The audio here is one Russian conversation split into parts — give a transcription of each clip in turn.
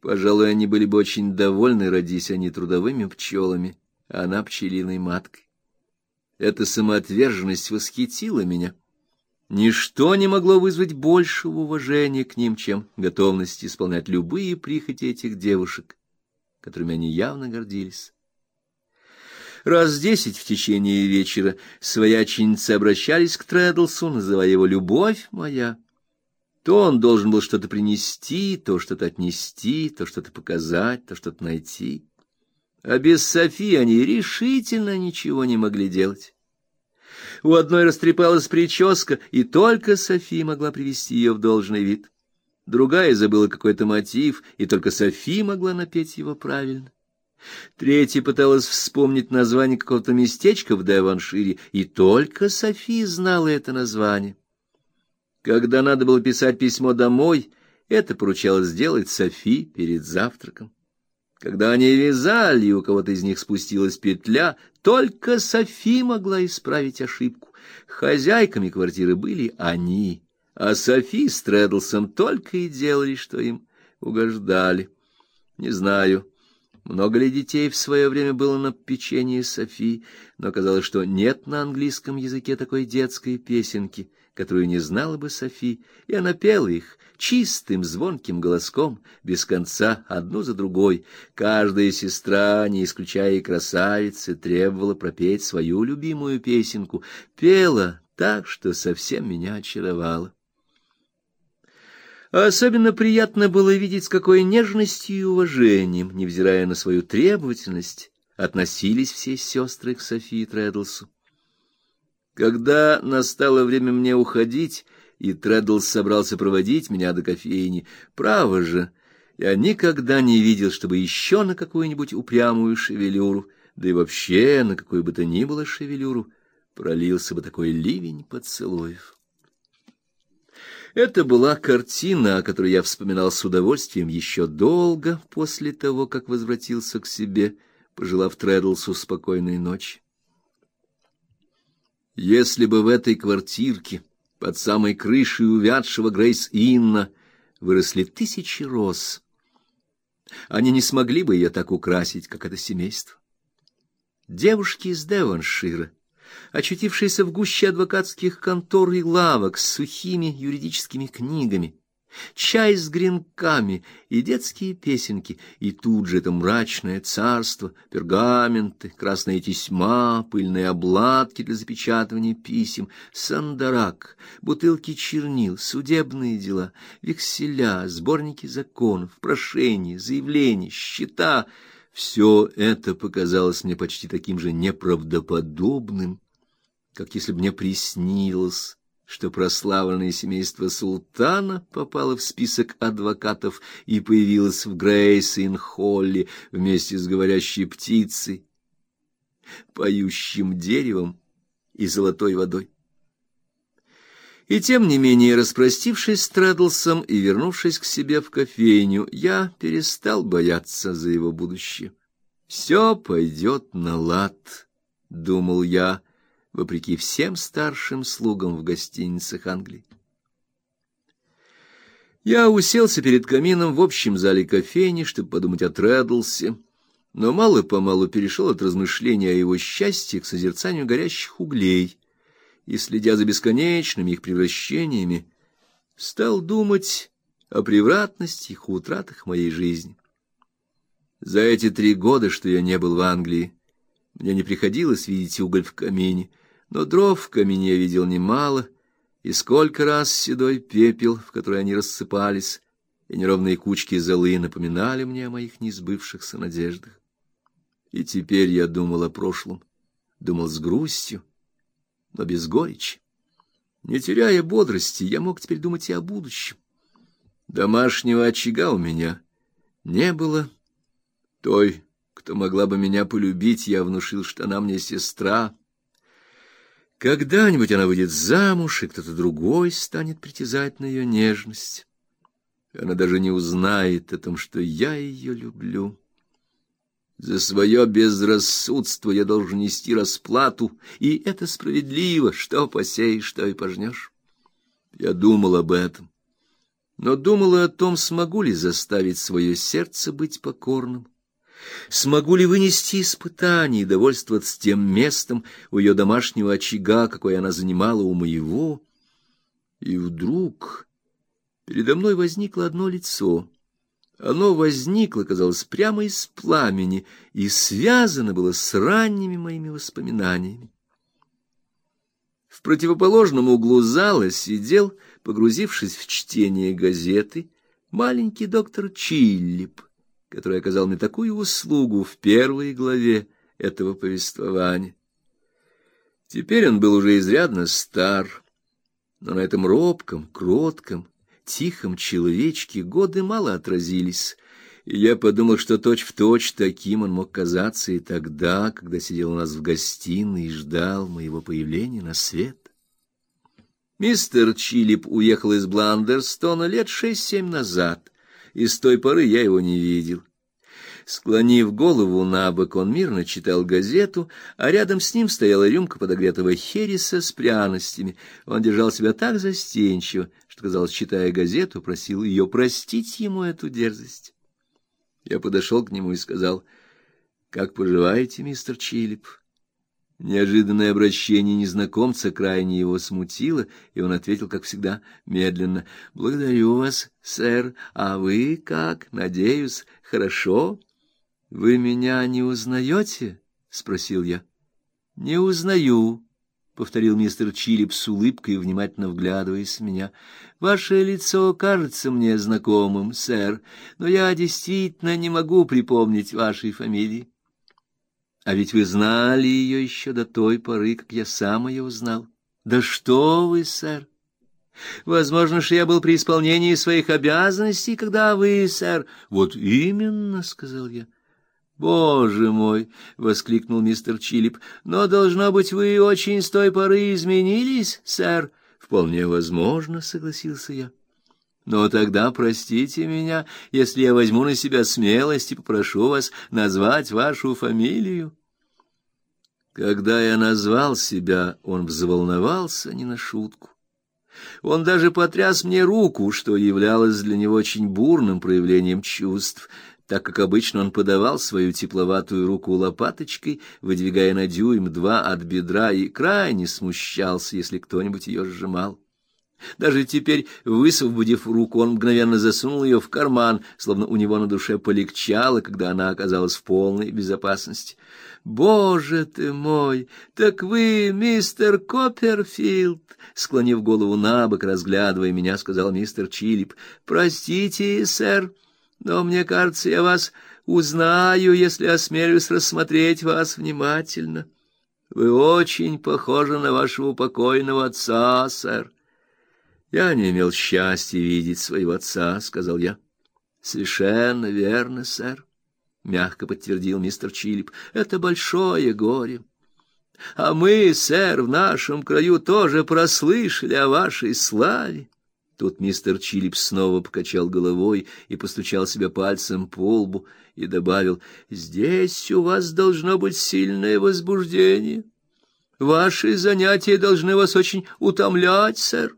Пожалуй, они были бы очень довольны, родись они трудовыми пчелами, а она пчелиной маткой. Эта самоотверженность восхитила меня. Ничто не могло вызвать большего уважения к ним, чем готовность исполнять любые прихоти этих девушек, которыми они явно гордились. Раз десять в течение вечера свояченицы обращались к Тредлсу, называя его «любовь моя». То он должен был что-то принести, то что-то отнести, то что-то показать, то что-то найти. А без Софи они решительно ничего не могли делать. У одной растрепалась прическа, и только Софи могла привести ее в должный вид. Другая забыла какой-то мотив, и только Софи могла напеть его правильно. Третья пыталась вспомнить название какого-то местечка в Деваншире, и только Софи знала это название. Когда надо было писать письмо домой, это поручалось сделать Софи перед завтраком. Когда они вязали, и у кого-то из них спустилась петля, только Софи могла исправить ошибку. Хозяйками квартиры были они, а Софи с Трэддлсом только и делали, что им угождали. Не знаю, много ли детей в свое время было на печенье Софи, но казалось, что нет на английском языке такой детской песенки, которую не знала бы Софи, и она пела их чистым звонким голоском, без конца, одну за другой. Каждая сестра, не исключая и красавицы, требовала пропеть свою любимую песенку, пела так, что совсем меня очаровала. Особенно приятно было видеть, с какой нежностью и уважением, невзирая на свою требовательность, относились все сестры к Софии Трэддлсу. Когда настало время мне уходить, и Трэддлс собрался проводить меня до кофейни, право же, я никогда не видел, чтобы еще на какую-нибудь упрямую шевелюру, да и вообще на какую бы то ни было шевелюру, пролился бы такой ливень поцелуев. Это была картина, о которой я вспоминал с удовольствием еще долго после того, как возвратился к себе, пожелав Трэддлсу спокойной ночи. Если бы в этой квартирке под самой крышей увядшего Грейс Инна выросли тысячи роз, они не смогли бы ее так украсить, как это семейство. Девушки из Девоншира очутившиеся в гуще адвокатских контор и лавок с сухими юридическими книгами, чай с гренками и детские песенки, и тут же это мрачное царство, пергаменты, красные тесьма, пыльные обладки для запечатывания писем, сандарак, бутылки чернил, судебные дела, векселя, сборники законов, прошения, заявления, счета — все это показалось мне почти таким же неправдоподобным, как если бы мне приснилось, что прославленное семейство султана попало в список адвокатов и появилось в Грейс-ин-Холле вместе с говорящей птицей, поющим деревом и золотой водой. И тем не менее, распростившись с Трэддлсом и вернувшись к себе в кофейню, я перестал бояться за его будущее. «Все пойдет на лад», — думал я, вопреки всем старшим слугам в гостиницах Англии. Я уселся перед камином в общем зале кофейни, чтобы подумать о Трэддлсе, но мало-помалу перешел от размышления о его счастье к созерцанию горящих углей и, следя за бесконечными их превращениями, стал думать о превратностях и утратах моей жизни. За эти три года, что я не был в Англии, мне не приходилось видеть уголь в камине, но дров в камине я видел немало, и сколько раз седой пепел, в который они рассыпались, и неровные кучки золы напоминали мне о моих несбывшихся надеждах. И теперь я думал о прошлом, думал с грустью, но без горечи. Не теряя бодрости, я мог теперь думать и о будущем. Домашнего очага у меня не было. Той, кто могла бы меня полюбить, я внушил, что она мне сестра, когда-нибудь она выйдет замуж, и кто-то другой станет притязать на ее нежность. Она даже не узнает о том, что я ее люблю. За свое безрассудство я должен нести расплату, и это справедливо, что посеешь, что и пожнешь. Я думал об этом. но думала о том, смогу ли заставить свое сердце быть покорным. Смогу ли вынести испытание и довольствоваться тем местом у ее домашнего очага, какое она занимала у моего? И вдруг передо мной возникло одно лицо. Оно возникло, казалось, прямо из пламени и связано было с ранними моими воспоминаниями. В противоположном углу зала сидел, погрузившись в чтение газеты, маленький доктор Чиллип который оказал мне такую услугу в первой главе этого повествования. Теперь он был уже изрядно стар, но на этом робком, кротком, тихом человечке годы мало отразились, и я подумал, что точь-в-точь точь таким он мог казаться и тогда, когда сидел у нас в гостиной и ждал моего появления на свет. Мистер Чилип уехал из Бландерстона лет шесть-семь назад — и с той поры я его не видел. Склонив голову на бок, он мирно читал газету, а рядом с ним стояла рюмка подогретого хереса с пряностями. Он держал себя так застенчиво, что, казалось, читая газету, просил ее простить ему эту дерзость. Я подошел к нему и сказал, «Как поживаете, мистер Чилип?» Неожиданное обращение незнакомца крайне его смутило, и он ответил, как всегда, медленно: "Благодарю вас, сэр. А вы как? Надеюсь, хорошо? Вы меня не узнаете?» — спросил я. "Не узнаю", повторил мистер Чилип с улыбкой, внимательно вглядываясь в меня. Ваше лицо кажется мне знакомым, сэр, но я действительно не могу припомнить вашей фамилии. А ведь вы знали ее еще до той поры, как я сам ее узнал. Да что вы, сэр! Возможно, что я был при исполнении своих обязанностей, когда вы, сэр... Вот именно, — сказал я. Боже мой! — воскликнул мистер Чилип. Но, должно быть, вы очень с той поры изменились, сэр. Вполне возможно, — согласился я. Но тогда простите меня, если я возьму на себя смелость и попрошу вас назвать вашу фамилию. Когда я назвал себя, он взволновался не на шутку. Он даже потряс мне руку, что являлось для него очень бурным проявлением чувств, так как обычно он подавал свою тепловатую руку лопаточкой, выдвигая на дюйм два от бедра, и крайне смущался, если кто-нибудь ее сжимал. Даже теперь, высвободив руку, он мгновенно засунул ее в карман, словно у него на душе полегчало, когда она оказалась в полной безопасности. «Боже ты мой! Так вы мистер Копперфилд!» Склонив голову на бок, разглядывая меня, сказал мистер Чилип. «Простите, сэр, но мне кажется, я вас узнаю, если осмелюсь рассмотреть вас внимательно. Вы очень похожи на вашего покойного отца, сэр». Я не имел счастья видеть своего отца, сказал я. Совершенно верно, сэр, мягко подтвердил мистер Чилип. Это большое горе. А мы, сэр, в нашем краю тоже прослышали о вашей славе. Тут мистер Чилип снова покачал головой и постучал себя пальцем по лбу и добавил: "Здесь у вас должно быть сильное возбуждение. Ваши занятия должны вас очень утомлять, сэр.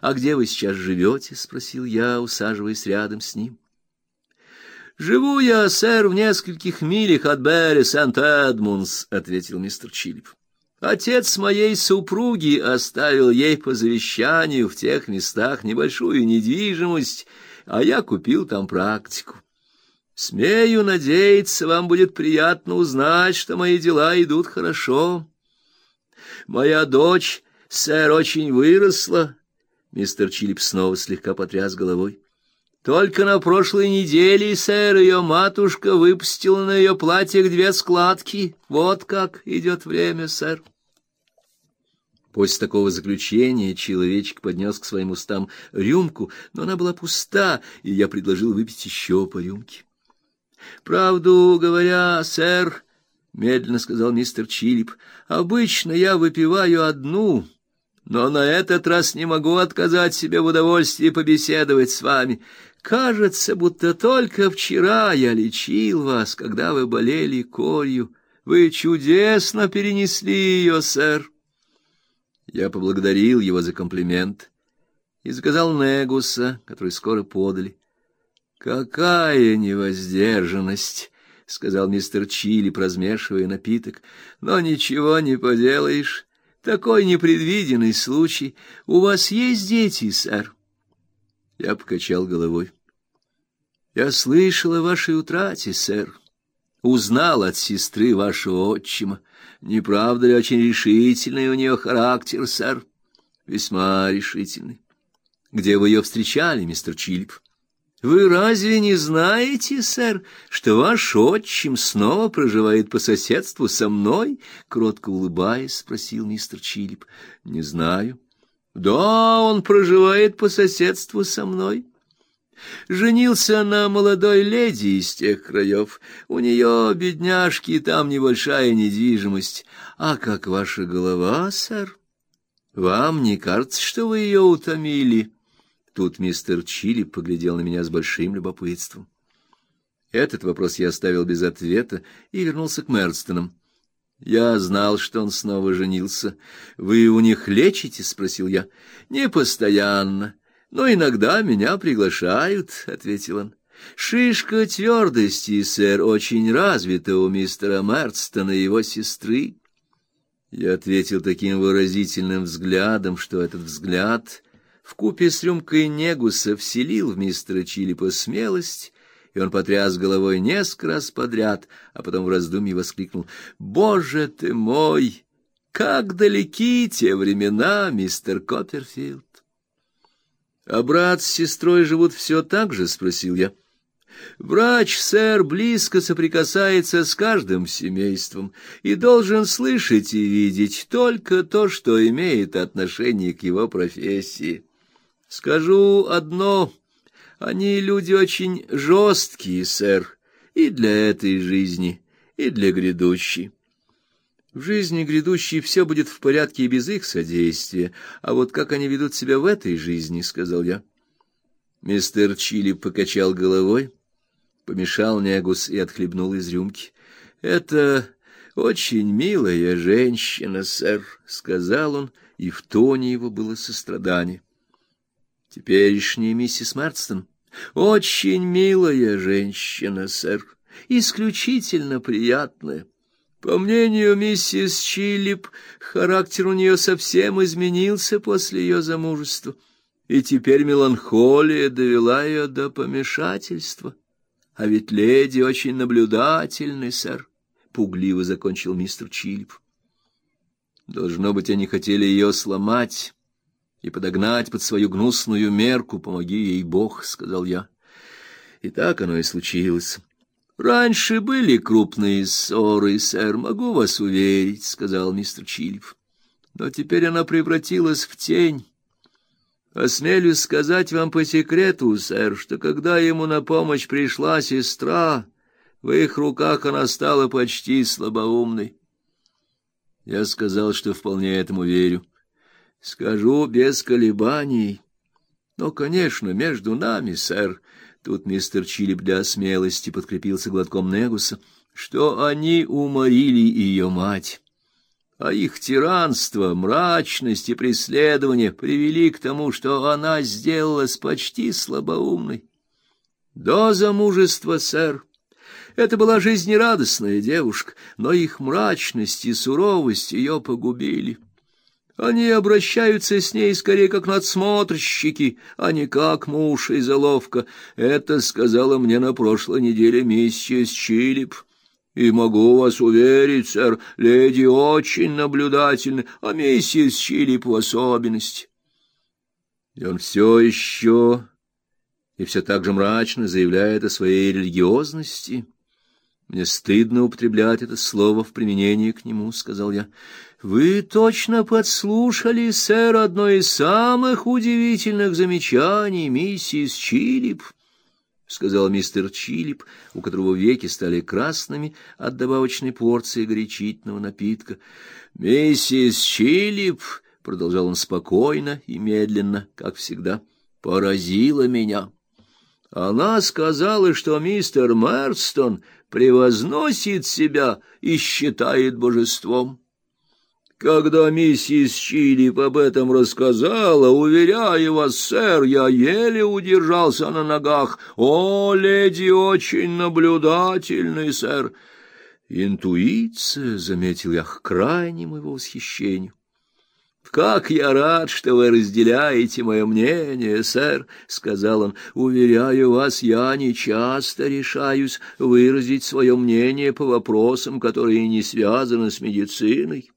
А где вы сейчас живете? спросил я, усаживаясь рядом с ним. Живу я, сэр, в нескольких милях от Берри Сент-Эдмундс, ответил мистер Чилип. Отец моей супруги оставил ей по завещанию в тех местах небольшую недвижимость, а я купил там практику. Смею надеяться, вам будет приятно узнать, что мои дела идут хорошо. Моя дочь, сэр, очень выросла, Мистер Чилип снова слегка потряс головой. Только на прошлой неделе, сэр, ее матушка выпустила на ее платье две складки. Вот как идет время, сэр. После такого заключения человечек поднес к своим устам рюмку, но она была пуста, и я предложил выпить еще по рюмке. Правду говоря, сэр, медленно сказал мистер Чилип, обычно я выпиваю одну, но на этот раз не могу отказать себе в удовольствии побеседовать с вами. Кажется, будто только вчера я лечил вас, когда вы болели корью. Вы чудесно перенесли ее, сэр. Я поблагодарил его за комплимент и заказал негуса, который скоро подали. Какая невоздержанность, сказал мистер Чили, размешивая напиток. Но ничего не поделаешь. Такой непредвиденный случай. У вас есть дети, сэр? Я покачал головой. Я слышал о вашей утрате, сэр. Узнал от сестры вашего отчима. Не правда ли очень решительный у нее характер, сэр? Весьма решительный. Где вы ее встречали, мистер Чилип? Вы разве не знаете, сэр, что ваш отчим снова проживает по соседству со мной? кротко улыбаясь, спросил мистер Чилип. Не знаю. Да, он проживает по соседству со мной. Женился на молодой леди из тех краев. У нее, бедняжки, там небольшая недвижимость. А как ваша голова, сэр? Вам не кажется, что вы ее утомили? Тут мистер Чили поглядел на меня с большим любопытством. Этот вопрос я оставил без ответа и вернулся к Мерстонам. Я знал, что он снова женился. Вы у них лечите, спросил я. Не постоянно, но иногда меня приглашают, ответил он. Шишка твердости, сэр, очень развита у мистера Мерстона и его сестры. Я ответил таким выразительным взглядом, что этот взгляд в купе с рюмкой негуса вселил в мистера Чилипа смелость, и он потряс головой несколько раз подряд, а потом в раздумье воскликнул: "Боже ты мой, как далеки те времена, мистер Копперфилд!" А брат с сестрой живут все так же, спросил я. Врач, сэр, близко соприкасается с каждым семейством и должен слышать и видеть только то, что имеет отношение к его профессии. Скажу одно: они люди очень жесткие, сэр, и для этой жизни, и для грядущей. В жизни грядущей все будет в порядке и без их содействия, а вот как они ведут себя в этой жизни, сказал я. Мистер Чили покачал головой, помешал негус и отхлебнул из рюмки. Это очень милая женщина, сэр, сказал он, и в тоне его было сострадание. Теперешняя миссис Марстон очень милая женщина, сэр, исключительно приятная. По мнению миссис Чилип, характер у нее совсем изменился после ее замужества, и теперь меланхолия довела ее до помешательства. А ведь леди очень наблюдательный, сэр, пугливо закончил мистер Чилип. Должно быть, они хотели ее сломать и подогнать под свою гнусную мерку, помоги ей Бог, сказал я. И так оно и случилось. Раньше были крупные ссоры, сэр, могу вас уверить, сказал мистер Чилев. Но теперь она превратилась в тень. Осмелюсь сказать вам по секрету, сэр, что когда ему на помощь пришла сестра, в их руках она стала почти слабоумной. Я сказал, что вполне этому верю. Скажу без колебаний. Но, конечно, между нами, сэр, тут мистер Чилип для смелости подкрепился глотком негуса, что они уморили ее мать. А их тиранство, мрачность и преследование привели к тому, что она сделалась почти слабоумной. До замужества, сэр, это была жизнерадостная девушка, но их мрачность и суровость ее погубили. Они обращаются с ней скорее как надсмотрщики, а не как муж и заловка. Это сказала мне на прошлой неделе миссис Чилип. И могу вас уверить, сэр, леди очень наблюдательны, а миссис Чилип в особенности. И он все еще и все так же мрачно заявляет о своей религиозности. Мне стыдно употреблять это слово в применении к нему, сказал я. Вы точно подслушали, сэр, одно из самых удивительных замечаний миссис Чилип, сказал мистер Чилип, у которого веки стали красными от добавочной порции горячительного напитка. Миссис Чилип, продолжал он спокойно и медленно, как всегда, поразила меня. Она сказала, что мистер Мерстон превозносит себя и считает божеством. Когда миссис Чилип об этом рассказала, уверяю вас, сэр, я еле удержался на ногах. О, леди очень наблюдательный, сэр. Интуиция, — заметил я, — к крайнему его восхищению. «Как я рад, что вы разделяете мое мнение, сэр», — сказал он. «Уверяю вас, я не часто решаюсь выразить свое мнение по вопросам, которые не связаны с медициной».